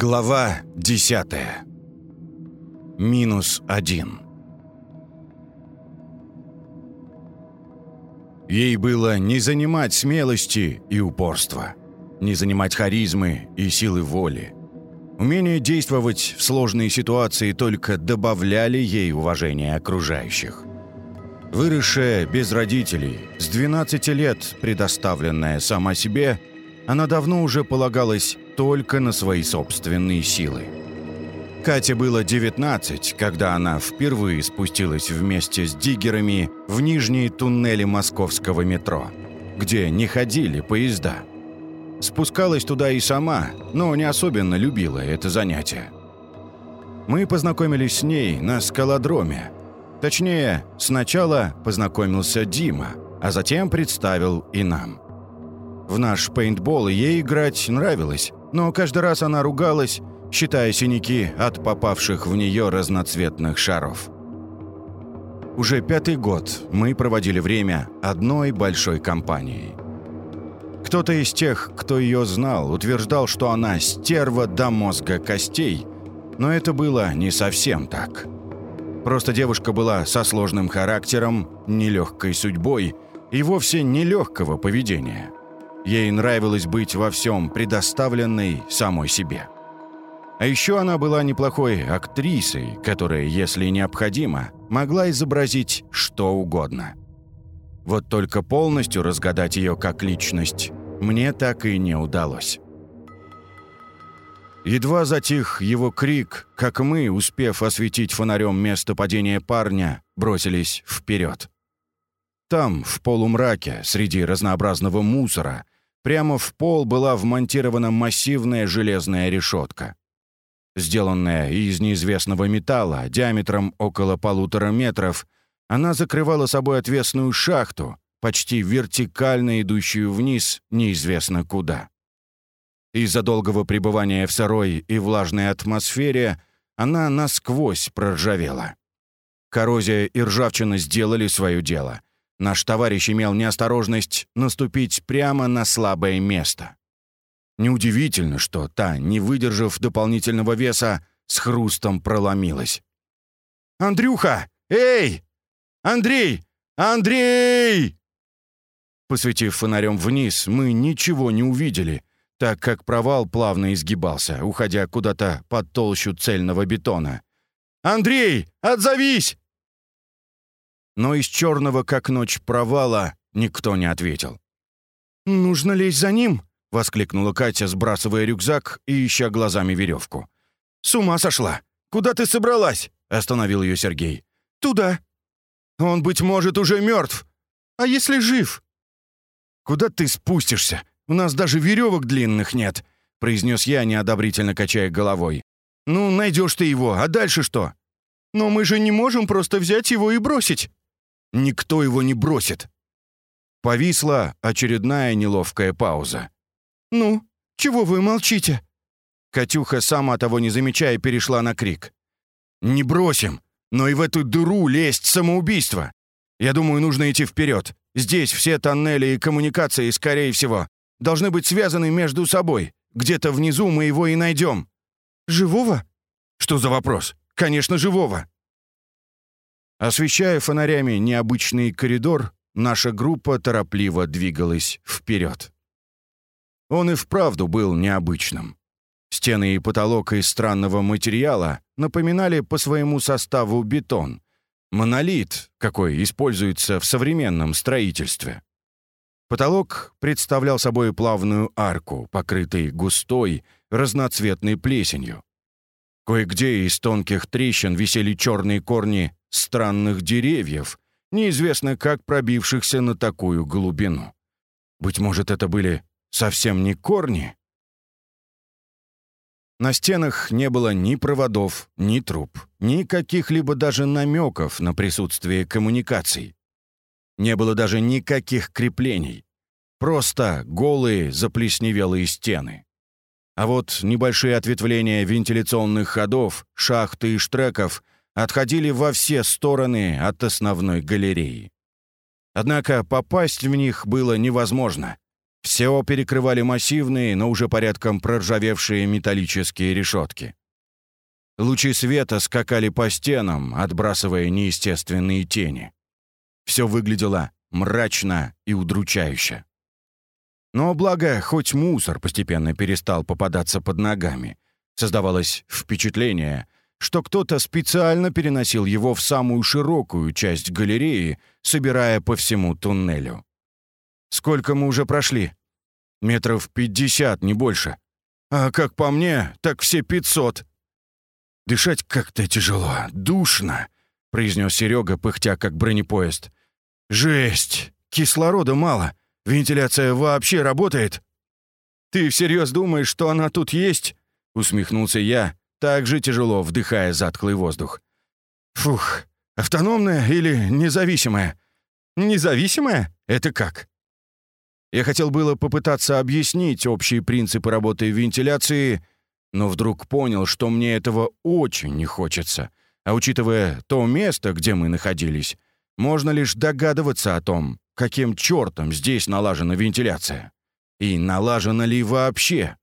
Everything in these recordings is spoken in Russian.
Глава 10. Минус один. Ей было не занимать смелости и упорства, не занимать харизмы и силы воли. Умение действовать в сложные ситуации только добавляли ей уважения окружающих. Выросшая без родителей, с 12 лет предоставленная сама себе, она давно уже полагалась только на свои собственные силы. Кате было 19, когда она впервые спустилась вместе с диггерами в нижние туннели московского метро, где не ходили поезда. Спускалась туда и сама, но не особенно любила это занятие. Мы познакомились с ней на скалодроме. Точнее, сначала познакомился Дима, а затем представил и нам. В наш пейнтбол ей играть нравилось, но каждый раз она ругалась, считая синяки от попавших в нее разноцветных шаров. Уже пятый год мы проводили время одной большой компанией. Кто-то из тех, кто ее знал, утверждал, что она стерва до мозга костей, но это было не совсем так. Просто девушка была со сложным характером, нелегкой судьбой и вовсе нелегкого поведения – Ей нравилось быть во всем предоставленной самой себе. А еще она была неплохой актрисой, которая, если необходимо, могла изобразить что угодно. Вот только полностью разгадать ее как личность мне так и не удалось. Едва затих его крик, как мы, успев осветить фонарем место падения парня, бросились вперед. Там, в полумраке, среди разнообразного мусора, Прямо в пол была вмонтирована массивная железная решетка. Сделанная из неизвестного металла, диаметром около полутора метров, она закрывала собой отвесную шахту, почти вертикально идущую вниз неизвестно куда. Из-за долгого пребывания в сырой и влажной атмосфере она насквозь проржавела. Коррозия и ржавчина сделали свое дело — Наш товарищ имел неосторожность наступить прямо на слабое место. Неудивительно, что та, не выдержав дополнительного веса, с хрустом проломилась. «Андрюха! Эй! Андрей! Андрей!» Посветив фонарем вниз, мы ничего не увидели, так как провал плавно изгибался, уходя куда-то под толщу цельного бетона. «Андрей, отзовись! Но из черного, как ночь провала, никто не ответил. «Нужно лезть за ним!» — воскликнула Катя, сбрасывая рюкзак и ища глазами веревку. «С ума сошла! Куда ты собралась?» — остановил ее Сергей. «Туда. Он, быть может, уже мертв. А если жив?» «Куда ты спустишься? У нас даже веревок длинных нет», — произнес я, неодобрительно качая головой. «Ну, найдешь ты его, а дальше что?» «Но мы же не можем просто взять его и бросить», Никто его не бросит. Повисла очередная неловкая пауза. «Ну, чего вы молчите?» Катюха, сама того не замечая, перешла на крик. «Не бросим, но и в эту дыру лезть самоубийство. Я думаю, нужно идти вперед. Здесь все тоннели и коммуникации, скорее всего, должны быть связаны между собой. Где-то внизу мы его и найдем». «Живого?» «Что за вопрос? Конечно, живого. Освещая фонарями необычный коридор, наша группа торопливо двигалась вперед. Он и вправду был необычным. Стены и потолок из странного материала напоминали по своему составу бетон. Монолит, какой используется в современном строительстве. Потолок представлял собой плавную арку, покрытой густой, разноцветной плесенью. Кое-где из тонких трещин висели черные корни странных деревьев, неизвестно как пробившихся на такую глубину. Быть может, это были совсем не корни? На стенах не было ни проводов, ни труб, ни каких-либо даже намеков на присутствие коммуникаций. Не было даже никаких креплений. Просто голые заплесневелые стены. А вот небольшие ответвления вентиляционных ходов, шахты и штреков отходили во все стороны от основной галереи. Однако попасть в них было невозможно. Все перекрывали массивные, но уже порядком проржавевшие металлические решетки. Лучи света скакали по стенам, отбрасывая неестественные тени. Все выглядело мрачно и удручающе. Но благо, хоть мусор постепенно перестал попадаться под ногами, создавалось впечатление, что кто-то специально переносил его в самую широкую часть галереи, собирая по всему туннелю. «Сколько мы уже прошли?» «Метров пятьдесят, не больше. А как по мне, так все пятьсот». «Дышать как-то тяжело, душно», — произнес Серега, пыхтя как бронепоезд. «Жесть! Кислорода мало. Вентиляция вообще работает?» «Ты всерьез думаешь, что она тут есть?» — усмехнулся я, также тяжело вдыхая затхлый воздух. «Фух, автономная или независимая?» «Независимая? Это как?» Я хотел было попытаться объяснить общие принципы работы вентиляции, но вдруг понял, что мне этого очень не хочется. А учитывая то место, где мы находились, можно лишь догадываться о том, каким чертом здесь налажена вентиляция. И налажена ли вообще?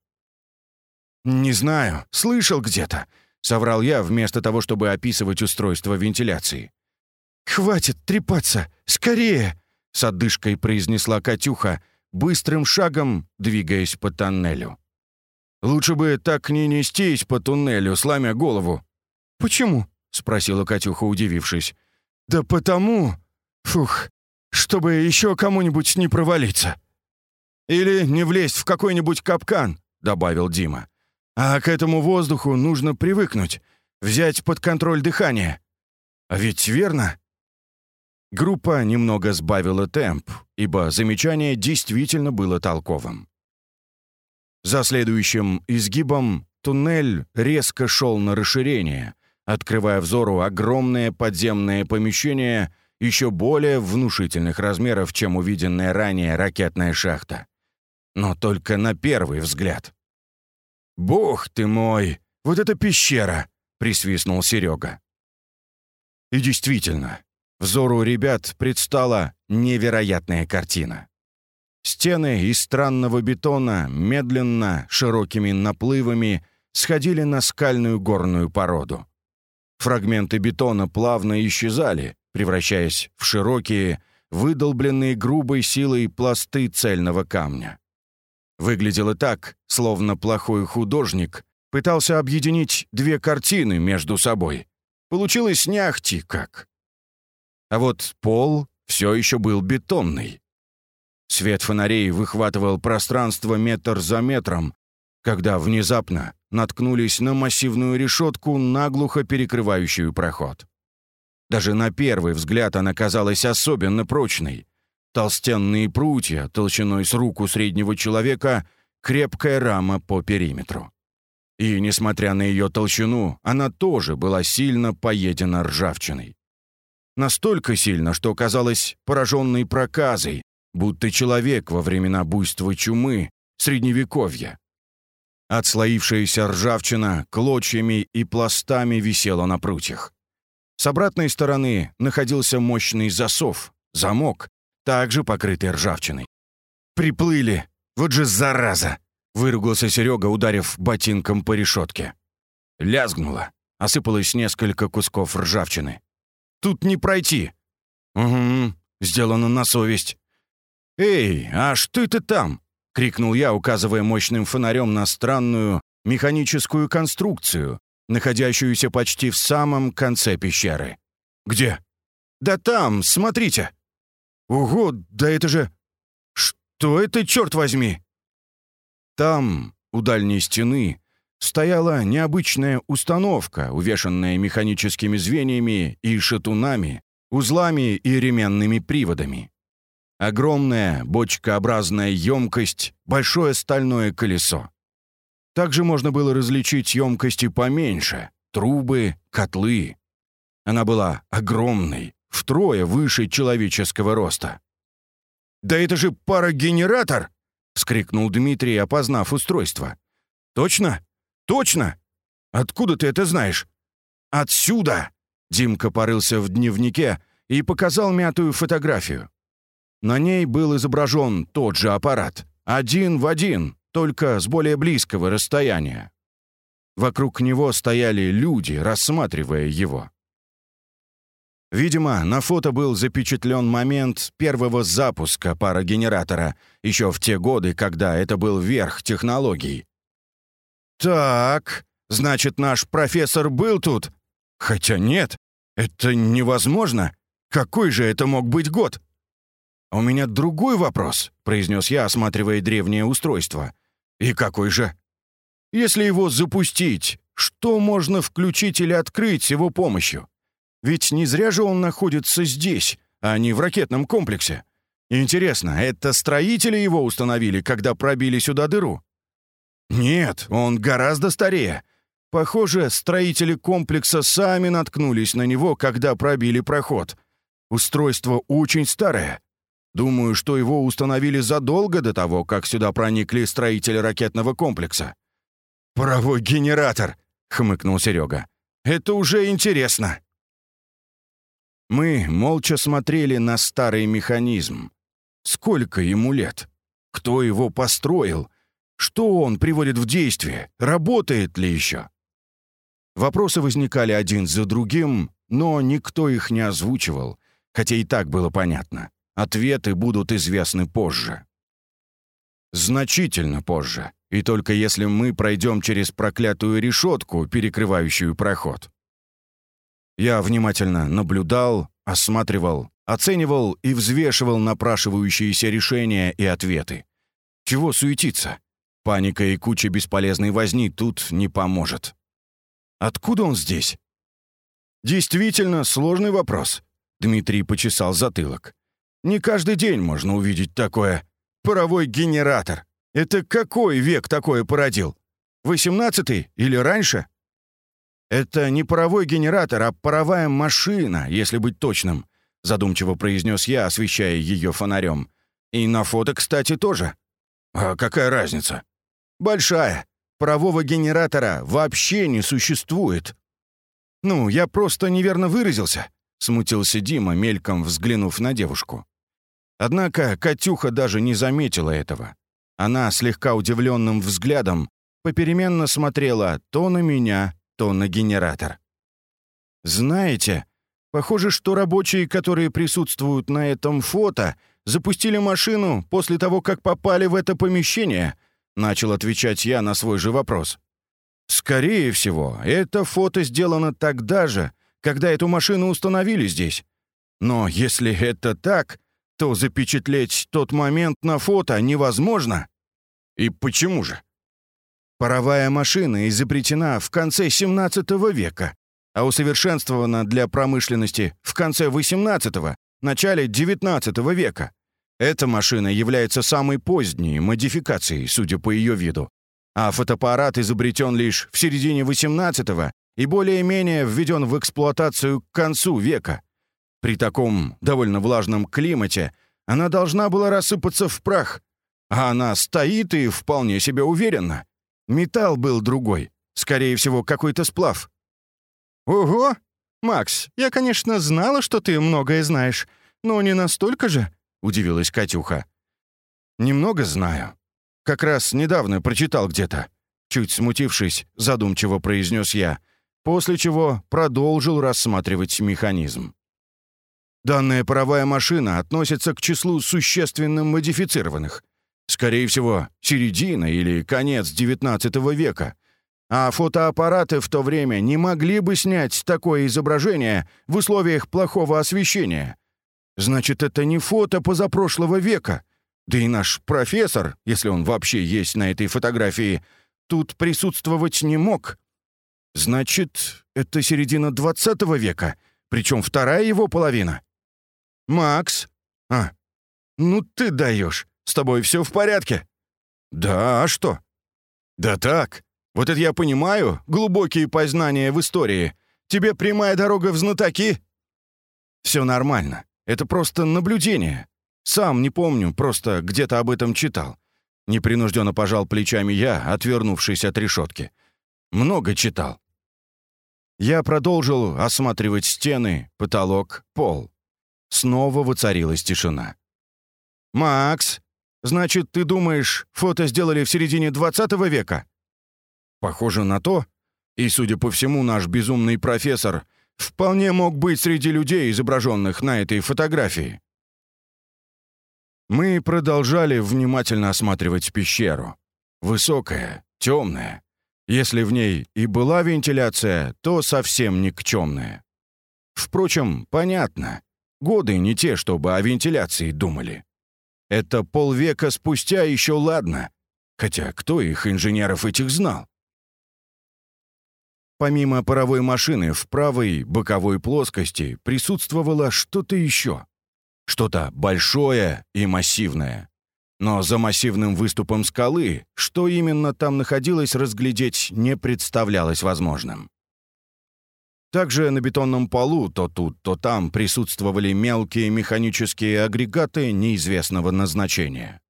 «Не знаю, слышал где-то», — соврал я вместо того, чтобы описывать устройство вентиляции. «Хватит трепаться! Скорее!» — с отдышкой произнесла Катюха, быстрым шагом двигаясь по тоннелю. «Лучше бы так не нестись по туннелю, сломя голову». «Почему?» — спросила Катюха, удивившись. «Да потому... Фух, чтобы еще кому-нибудь не провалиться». «Или не влезть в какой-нибудь капкан», — добавил Дима. «А к этому воздуху нужно привыкнуть, взять под контроль дыхание». «А ведь верно?» Группа немного сбавила темп, ибо замечание действительно было толковым. За следующим изгибом туннель резко шел на расширение, открывая взору огромное подземное помещение еще более внушительных размеров, чем увиденная ранее ракетная шахта. Но только на первый взгляд. «Бог ты мой! Вот это пещера!» — присвистнул Серега. И действительно, взору ребят предстала невероятная картина. Стены из странного бетона медленно, широкими наплывами сходили на скальную горную породу. Фрагменты бетона плавно исчезали, превращаясь в широкие, выдолбленные грубой силой пласты цельного камня. Выглядело так, словно плохой художник пытался объединить две картины между собой. Получилось не как. А вот пол все еще был бетонный. Свет фонарей выхватывал пространство метр за метром, когда внезапно наткнулись на массивную решетку, наглухо перекрывающую проход. Даже на первый взгляд она казалась особенно прочной. Толстенные прутья, толщиной с руку среднего человека, крепкая рама по периметру. И, несмотря на ее толщину, она тоже была сильно поедена ржавчиной. Настолько сильно, что казалась пораженной проказой, будто человек во времена буйства чумы, средневековья. Отслоившаяся ржавчина клочьями и пластами висела на прутьях. С обратной стороны находился мощный засов, замок, также покрытый ржавчиной. «Приплыли! Вот же зараза!» — выругался Серега, ударив ботинком по решетке. Лязгнуло. Осыпалось несколько кусков ржавчины. «Тут не пройти!» «Угу, сделано на совесть». «Эй, а что это там?» — крикнул я, указывая мощным фонарем на странную механическую конструкцию, находящуюся почти в самом конце пещеры. «Где?» «Да там, смотрите!» «Ого, да это же... Что это, черт возьми?» Там, у дальней стены, стояла необычная установка, увешанная механическими звеньями и шатунами, узлами и ременными приводами. Огромная бочкообразная емкость, большое стальное колесо. Также можно было различить емкости поменьше, трубы, котлы. Она была огромной, втрое выше человеческого роста. «Да это же парогенератор!» — скрикнул Дмитрий, опознав устройство. «Точно? Точно? Откуда ты это знаешь?» «Отсюда!» — Димка порылся в дневнике и показал мятую фотографию. На ней был изображен тот же аппарат, один в один, только с более близкого расстояния. Вокруг него стояли люди, рассматривая его. Видимо, на фото был запечатлен момент первого запуска парогенератора, еще в те годы, когда это был верх технологий. «Так, значит, наш профессор был тут? Хотя нет, это невозможно. Какой же это мог быть год?» «У меня другой вопрос», — произнес я, осматривая древнее устройство. «И какой же?» «Если его запустить, что можно включить или открыть с его помощью? Ведь не зря же он находится здесь, а не в ракетном комплексе. Интересно, это строители его установили, когда пробили сюда дыру?» «Нет, он гораздо старее. Похоже, строители комплекса сами наткнулись на него, когда пробили проход. Устройство очень старое. Думаю, что его установили задолго до того, как сюда проникли строители ракетного комплекса». «Паровой генератор!» — хмыкнул Серега. «Это уже интересно!» Мы молча смотрели на старый механизм. Сколько ему лет? Кто его построил? Что он приводит в действие? Работает ли еще? Вопросы возникали один за другим, но никто их не озвучивал, хотя и так было понятно. Ответы будут известны позже. Значительно позже, и только если мы пройдем через проклятую решетку, перекрывающую проход. Я внимательно наблюдал, осматривал, оценивал и взвешивал напрашивающиеся решения и ответы. Чего суетиться? Паника и куча бесполезной возни тут не поможет. Откуда он здесь? Действительно сложный вопрос. Дмитрий почесал затылок. Не каждый день можно увидеть такое. Паровой генератор. Это какой век такое породил? Восемнадцатый или раньше? Это не паровой генератор, а паровая машина, если быть точным, задумчиво произнес я, освещая ее фонарем. И на фото, кстати, тоже. А какая разница? Большая. Парового генератора вообще не существует. Ну, я просто неверно выразился. — смутился Дима, мельком взглянув на девушку. Однако Катюха даже не заметила этого. Она слегка удивленным взглядом попеременно смотрела то на меня, то на генератор. «Знаете, похоже, что рабочие, которые присутствуют на этом фото, запустили машину после того, как попали в это помещение», начал отвечать я на свой же вопрос. «Скорее всего, это фото сделано тогда же, когда эту машину установили здесь. Но если это так, то запечатлеть тот момент на фото невозможно. И почему же? Паровая машина изобретена в конце 17 века, а усовершенствована для промышленности в конце 18-го, начале 19 века. Эта машина является самой поздней модификацией, судя по ее виду. А фотоаппарат изобретен лишь в середине 18 и более-менее введен в эксплуатацию к концу века. При таком довольно влажном климате она должна была рассыпаться в прах, а она стоит и вполне себе уверенно. Металл был другой, скорее всего, какой-то сплав. «Ого! Макс, я, конечно, знала, что ты многое знаешь, но не настолько же», — удивилась Катюха. «Немного знаю. Как раз недавно прочитал где-то». Чуть смутившись, задумчиво произнес я, после чего продолжил рассматривать механизм. Данная паровая машина относится к числу существенно модифицированных. Скорее всего, середина или конец XIX века. А фотоаппараты в то время не могли бы снять такое изображение в условиях плохого освещения. Значит, это не фото позапрошлого века. Да и наш профессор, если он вообще есть на этой фотографии, тут присутствовать не мог. Значит, это середина двадцатого века, причем вторая его половина. Макс? А, ну ты даешь. С тобой все в порядке? Да, а что? Да так. Вот это я понимаю, глубокие познания в истории. Тебе прямая дорога в знатоки? Все нормально. Это просто наблюдение. Сам не помню, просто где-то об этом читал. Непринужденно пожал плечами я, отвернувшись от решетки. Много читал. Я продолжил осматривать стены, потолок, пол. Снова воцарилась тишина. «Макс, Значит, ты думаешь, фото сделали в середине 20 века?» «Похоже на то. И, судя по всему, наш безумный профессор вполне мог быть среди людей, изображенных на этой фотографии». Мы продолжали внимательно осматривать пещеру. Высокая, темная. Если в ней и была вентиляция, то совсем никчемная. Впрочем, понятно. Годы не те, чтобы о вентиляции думали. Это полвека спустя еще ладно. Хотя кто их, инженеров этих, знал? Помимо паровой машины в правой боковой плоскости присутствовало что-то еще. Что-то большое и массивное. Но за массивным выступом скалы, что именно там находилось, разглядеть не представлялось возможным. Также на бетонном полу то тут, то там присутствовали мелкие механические агрегаты неизвестного назначения.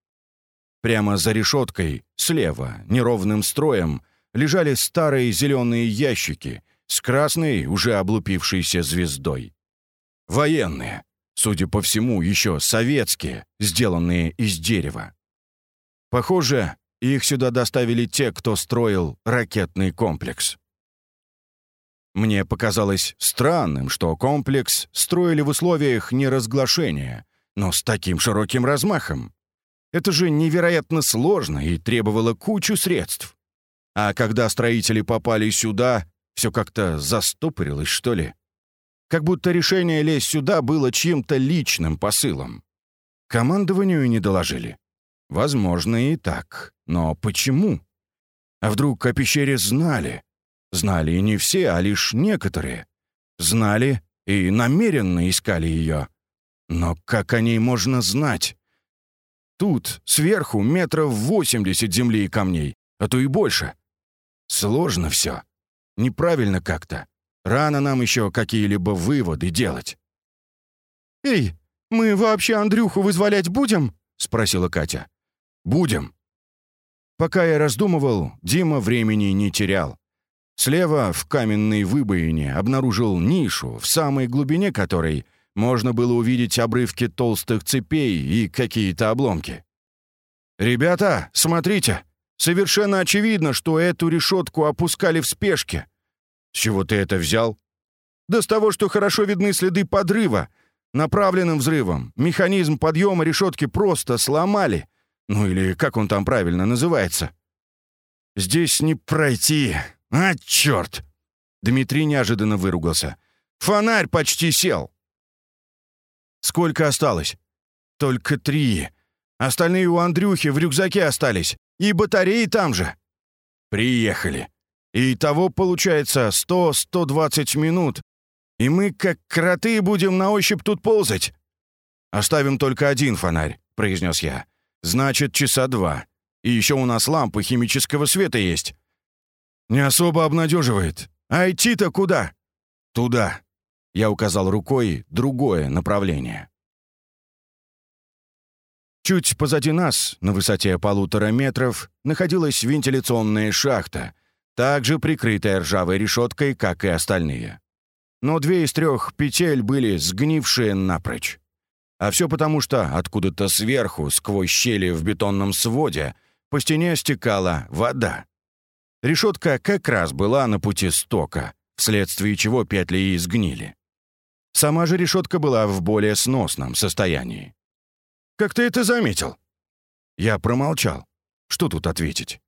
Прямо за решеткой, слева, неровным строем, лежали старые зеленые ящики с красной, уже облупившейся звездой. Военные, судя по всему, еще советские, сделанные из дерева. Похоже, их сюда доставили те, кто строил ракетный комплекс. Мне показалось странным, что комплекс строили в условиях неразглашения, но с таким широким размахом. Это же невероятно сложно и требовало кучу средств. А когда строители попали сюда, все как-то застопорилось, что ли. Как будто решение лезть сюда было чьим-то личным посылом. Командованию не доложили. Возможно, и так. Но почему? А вдруг о пещере знали? Знали и не все, а лишь некоторые. Знали и намеренно искали ее. Но как о ней можно знать? Тут, сверху, метров восемьдесят земли и камней, а то и больше. Сложно все. Неправильно как-то. Рано нам еще какие-либо выводы делать. «Эй, мы вообще Андрюху вызволять будем?» — спросила Катя. «Будем». Пока я раздумывал, Дима времени не терял. Слева, в каменной выбоине, обнаружил нишу, в самой глубине которой можно было увидеть обрывки толстых цепей и какие-то обломки. «Ребята, смотрите! Совершенно очевидно, что эту решетку опускали в спешке. С чего ты это взял?» «Да с того, что хорошо видны следы подрыва. Направленным взрывом механизм подъема решетки просто сломали. Ну или как он там правильно называется?» «Здесь не пройти», «А, черт!» Дмитрий неожиданно выругался. «Фонарь почти сел!» «Сколько осталось?» «Только три. Остальные у Андрюхи в рюкзаке остались. И батареи там же». «Приехали. И того получается сто-сто двадцать минут. И мы, как кроты, будем на ощупь тут ползать». «Оставим только один фонарь», — произнес я. «Значит, часа два. И еще у нас лампы химического света есть. «Не особо обнадеживает. А идти-то куда?» «Туда». Я указал рукой другое направление. Чуть позади нас, на высоте полутора метров, находилась вентиляционная шахта, также прикрытая ржавой решеткой, как и остальные. Но две из трех петель были сгнившие напрочь. А все потому, что откуда-то сверху, сквозь щели в бетонном своде, по стене стекала вода. Решетка как раз была на пути стока, вследствие чего петли и сгнили. Сама же решетка была в более сносном состоянии. «Как ты это заметил?» Я промолчал. Что тут ответить?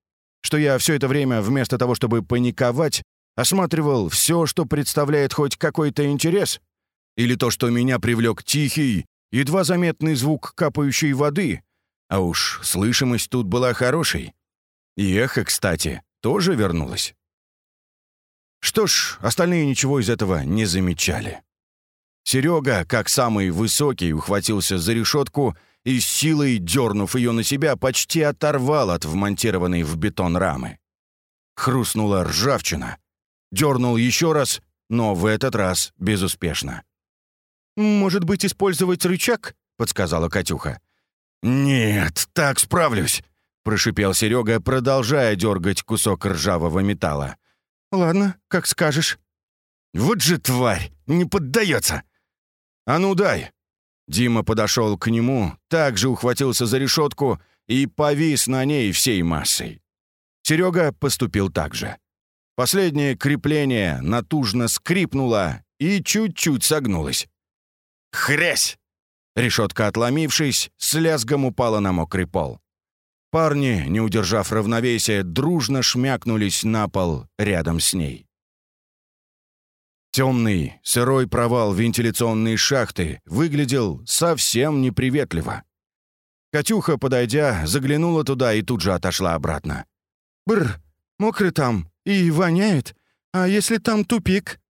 Что я все это время, вместо того, чтобы паниковать, осматривал все, что представляет хоть какой-то интерес? Или то, что меня привлек тихий, едва заметный звук капающей воды? А уж слышимость тут была хорошей. И эхо, кстати, тоже вернулась. Что ж, остальные ничего из этого не замечали. Серега, как самый высокий, ухватился за решетку и с силой, дернув ее на себя, почти оторвал от вмонтированной в бетон рамы. Хрустнула ржавчина. Дернул еще раз, но в этот раз безуспешно. «Может быть, использовать рычаг?» — подсказала Катюха. «Нет, так справлюсь. — прошипел Серега, продолжая дергать кусок ржавого металла. «Ладно, как скажешь». «Вот же тварь! Не поддается!» «А ну дай!» Дима подошел к нему, также ухватился за решетку и повис на ней всей массой. Серега поступил так же. Последнее крепление натужно скрипнуло и чуть-чуть согнулось. «Хрясь!» Решетка, отломившись, с лязгом упала на мокрый пол. Парни, не удержав равновесия, дружно шмякнулись на пол рядом с ней. Темный, сырой провал вентиляционной шахты выглядел совсем неприветливо. Катюха, подойдя, заглянула туда и тут же отошла обратно. «Бррр, мокрый там и воняет. А если там тупик?»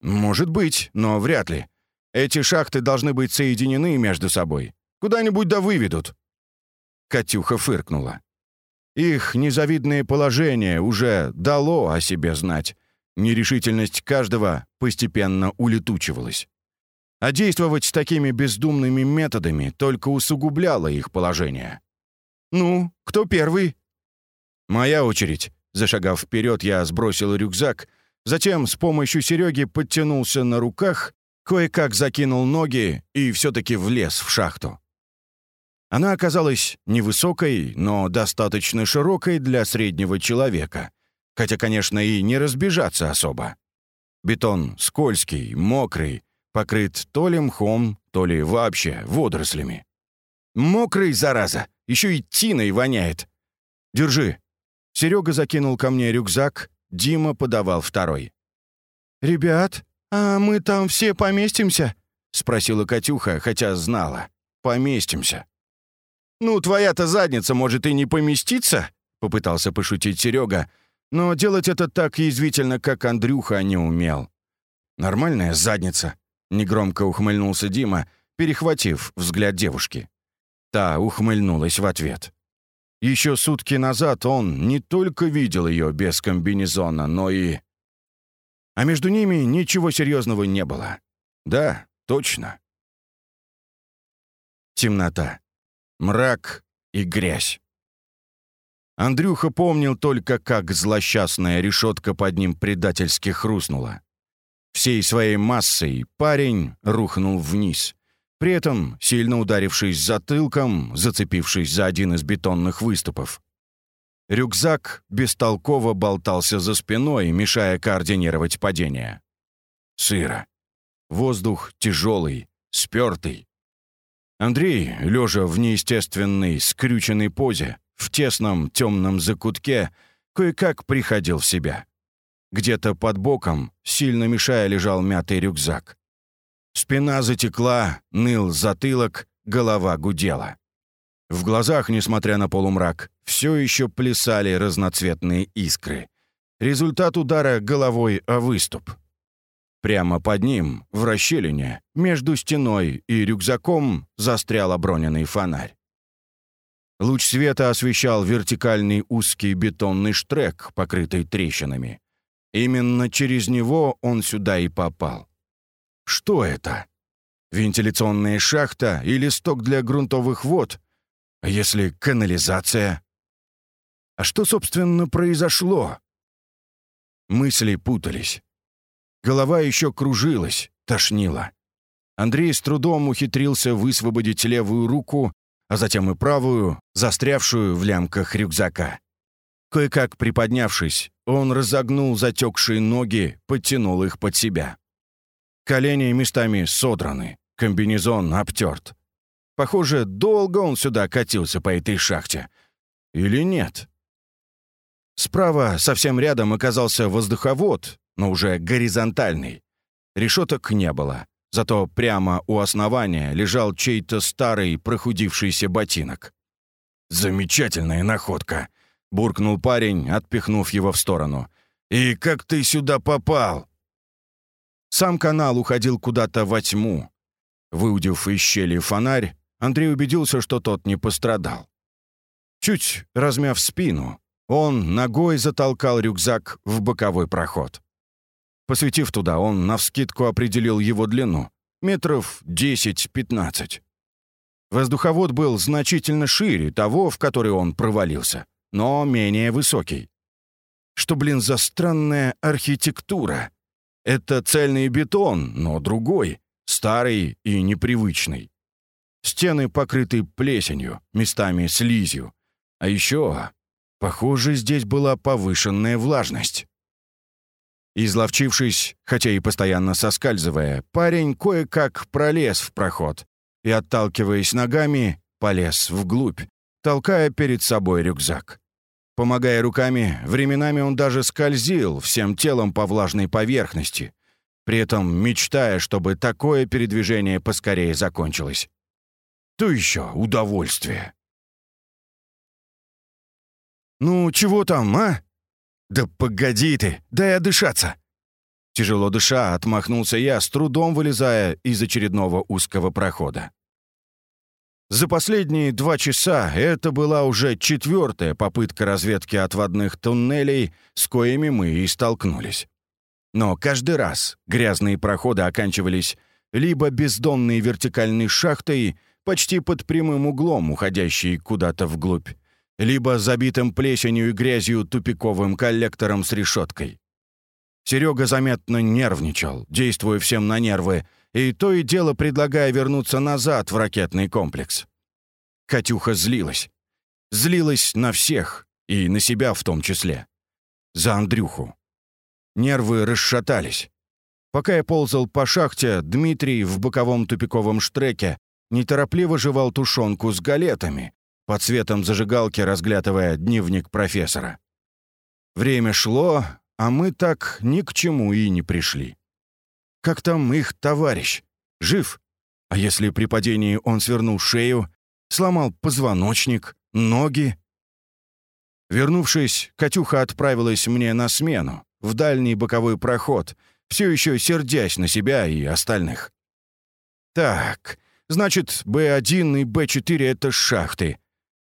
«Может быть, но вряд ли. Эти шахты должны быть соединены между собой. Куда-нибудь да выведут». Катюха фыркнула. Их незавидное положение уже дало о себе знать. Нерешительность каждого постепенно улетучивалась. А действовать с такими бездумными методами только усугубляло их положение. «Ну, кто первый?» «Моя очередь». Зашагав вперед, я сбросил рюкзак, затем с помощью Сереги подтянулся на руках, кое-как закинул ноги и все-таки влез в шахту. Она оказалась невысокой, но достаточно широкой для среднего человека, хотя, конечно, и не разбежаться особо. Бетон скользкий, мокрый, покрыт то ли мхом, то ли вообще водорослями. Мокрый, зараза, еще и тиной воняет. Держи. Серега закинул ко мне рюкзак, Дима подавал второй. «Ребят, а мы там все поместимся?» — спросила Катюха, хотя знала. «Поместимся». «Ну, твоя-то задница может и не поместиться?» — попытался пошутить Серега, но делать это так язвительно, как Андрюха, не умел. «Нормальная задница», — негромко ухмыльнулся Дима, перехватив взгляд девушки. Та ухмыльнулась в ответ. Еще сутки назад он не только видел ее без комбинезона, но и... А между ними ничего серьезного не было. Да, точно. Темнота, мрак и грязь. Андрюха помнил только, как злосчастная решетка под ним предательски хрустнула. Всей своей массой парень рухнул вниз, при этом сильно ударившись затылком, зацепившись за один из бетонных выступов. Рюкзак бестолково болтался за спиной, мешая координировать падение. Сыро. Воздух тяжелый, спертый. Андрей, лежа в неестественной, скрюченной позе, в тесном темном закутке, кое-как приходил в себя. Где-то под боком, сильно мешая, лежал мятый рюкзак. Спина затекла, ныл затылок, голова гудела. В глазах, несмотря на полумрак, все еще плясали разноцветные искры. Результат удара головой о выступ. Прямо под ним, в расщелине, между стеной и рюкзаком, застрял оброненный фонарь. Луч света освещал вертикальный узкий бетонный штрек, покрытый трещинами. Именно через него он сюда и попал. Что это? Вентиляционная шахта или сток для грунтовых вод? А если канализация? А что, собственно, произошло? Мысли путались. Голова еще кружилась, тошнила. Андрей с трудом ухитрился высвободить левую руку а затем и правую, застрявшую в лямках рюкзака. Кое-как приподнявшись, он разогнул затекшие ноги, подтянул их под себя. Колени местами содраны, комбинезон обтерт. Похоже, долго он сюда катился по этой шахте. Или нет? Справа, совсем рядом, оказался воздуховод, но уже горизонтальный. Решеток не было. Зато прямо у основания лежал чей-то старый прохудившийся ботинок. «Замечательная находка!» — буркнул парень, отпихнув его в сторону. «И как ты сюда попал?» Сам канал уходил куда-то во тьму. Выудив из щели фонарь, Андрей убедился, что тот не пострадал. Чуть размяв спину, он ногой затолкал рюкзак в боковой проход. Посветив туда, он навскидку определил его длину — метров 10-15. Воздуховод был значительно шире того, в который он провалился, но менее высокий. Что, блин, за странная архитектура? Это цельный бетон, но другой, старый и непривычный. Стены покрыты плесенью, местами слизью. А еще, похоже, здесь была повышенная влажность. Изловчившись, хотя и постоянно соскальзывая, парень кое-как пролез в проход и, отталкиваясь ногами, полез вглубь, толкая перед собой рюкзак. Помогая руками, временами он даже скользил всем телом по влажной поверхности, при этом мечтая, чтобы такое передвижение поскорее закончилось. То еще удовольствие. «Ну, чего там, а?» «Да погоди ты, дай отдышаться!» Тяжело дыша, отмахнулся я, с трудом вылезая из очередного узкого прохода. За последние два часа это была уже четвертая попытка разведки отводных туннелей, с коими мы и столкнулись. Но каждый раз грязные проходы оканчивались либо бездонной вертикальной шахтой, почти под прямым углом, уходящей куда-то вглубь, либо забитым плесенью и грязью тупиковым коллектором с решеткой. Серега заметно нервничал, действуя всем на нервы, и то и дело предлагая вернуться назад в ракетный комплекс. Катюха злилась. Злилась на всех, и на себя в том числе. За Андрюху. Нервы расшатались. Пока я ползал по шахте, Дмитрий в боковом тупиковом штреке неторопливо жевал тушенку с галетами, под светом зажигалки разглядывая дневник профессора. Время шло, а мы так ни к чему и не пришли. Как там их товарищ? Жив? А если при падении он свернул шею, сломал позвоночник, ноги? Вернувшись, Катюха отправилась мне на смену, в дальний боковой проход, все еще сердясь на себя и остальных. Так, значит, Б1 и Б4 — это шахты,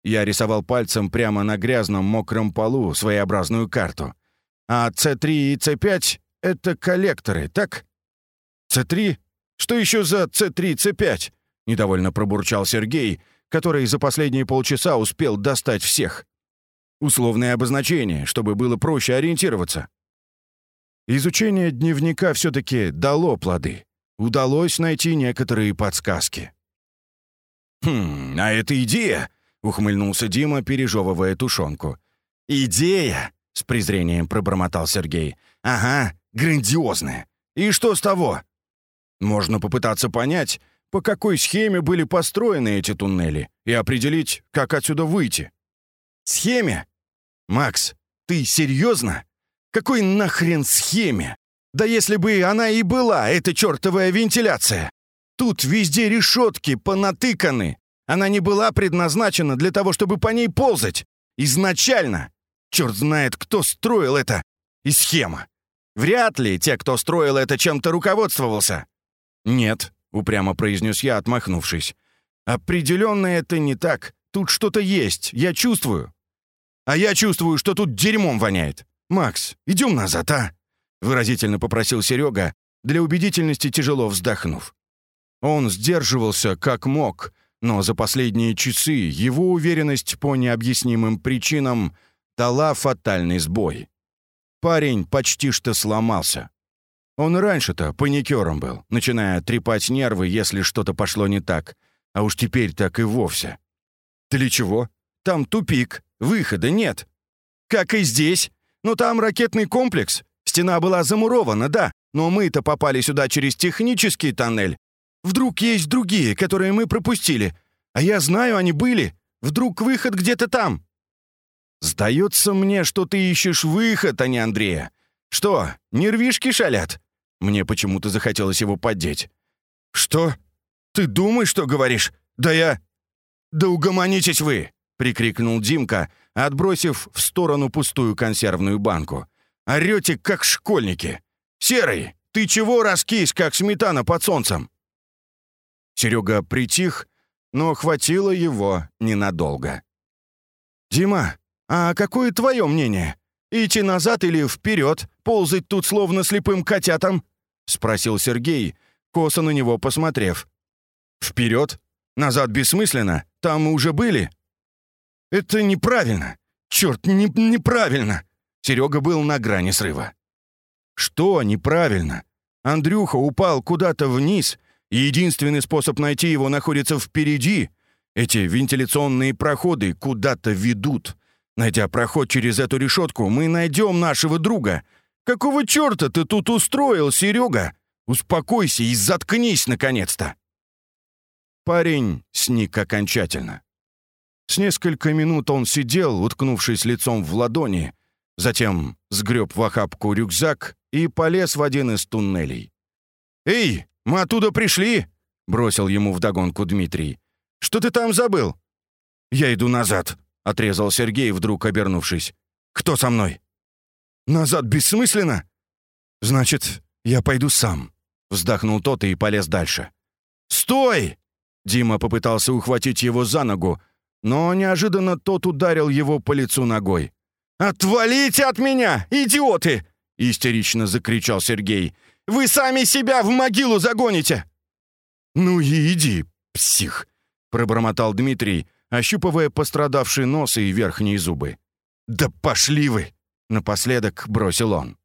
я рисовал пальцем прямо на грязном мокром полу своеобразную карту. А С3 и С5 — это коллекторы, так? С3? Что еще за С3, С5? Недовольно пробурчал Сергей, который за последние полчаса успел достать всех. Условное обозначение, чтобы было проще ориентироваться. Изучение дневника все-таки дало плоды. Удалось найти некоторые подсказки. «Хм, а эта идея ухмыльнулся Дима, пережевывая тушенку. «Идея!» — с презрением пробормотал Сергей. «Ага, грандиозная. И что с того?» «Можно попытаться понять, по какой схеме были построены эти туннели, и определить, как отсюда выйти». «Схеме? Макс, ты серьезно? Какой нахрен схеме? Да если бы она и была, эта чертовая вентиляция! Тут везде решетки понатыканы, она не была предназначена для того, чтобы по ней ползать. Изначально. Черт знает, кто строил это. И схема. Вряд ли те, кто строил это, чем-то руководствовался. «Нет», — упрямо произнес я, отмахнувшись. «Определенно это не так. Тут что-то есть, я чувствую». «А я чувствую, что тут дерьмом воняет. Макс, идем назад, а?» Выразительно попросил Серега, для убедительности тяжело вздохнув. Он сдерживался как мог, но за последние часы его уверенность по необъяснимым причинам дала фатальный сбой. Парень почти что сломался. Он раньше-то паникером был, начиная трепать нервы, если что-то пошло не так, а уж теперь так и вовсе. Для чего? Там тупик, выхода нет. Как и здесь. Но там ракетный комплекс. Стена была замурована, да, но мы-то попали сюда через технический тоннель, Вдруг есть другие, которые мы пропустили. А я знаю, они были. Вдруг выход где-то там». «Сдается мне, что ты ищешь выход, а не Андрея. Что, нервишки шалят?» Мне почему-то захотелось его поддеть. «Что? Ты думаешь, что говоришь? Да я...» «Да угомонитесь вы!» — прикрикнул Димка, отбросив в сторону пустую консервную банку. «Орете, как школьники! Серый, ты чего раскись, как сметана под солнцем?» Серега притих, но хватило его ненадолго. «Дима, а какое твое мнение? Идти назад или вперед, ползать тут словно слепым котятам?» — спросил Сергей, косо на него посмотрев. «Вперед? Назад бессмысленно? Там мы уже были?» «Это неправильно! Черт, не, неправильно!» Серега был на грани срыва. «Что неправильно? Андрюха упал куда-то вниз единственный способ найти его находится впереди. Эти вентиляционные проходы куда-то ведут. Найдя проход через эту решетку, мы найдем нашего друга. Какого черта ты тут устроил, Серега? Успокойся и заткнись, наконец-то!» Парень сник окончательно. С несколько минут он сидел, уткнувшись лицом в ладони, затем сгреб в охапку рюкзак и полез в один из туннелей. «Эй, мы оттуда пришли!» — бросил ему вдогонку Дмитрий. «Что ты там забыл?» «Я иду назад», — отрезал Сергей, вдруг обернувшись. «Кто со мной?» «Назад бессмысленно?» «Значит, я пойду сам», — вздохнул тот и полез дальше. «Стой!» Дима попытался ухватить его за ногу, но неожиданно тот ударил его по лицу ногой. «Отвалите от меня, идиоты!» — истерично закричал Сергей. «Вы сами себя в могилу загоните!» «Ну и иди, псих!» — пробормотал Дмитрий, ощупывая пострадавший нос и верхние зубы. «Да пошли вы!» — напоследок бросил он.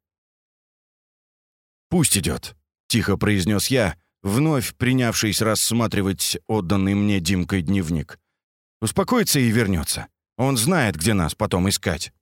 «Пусть идет», — тихо произнес я, вновь принявшись рассматривать отданный мне Димкой дневник. «Успокоится и вернется. Он знает, где нас потом искать».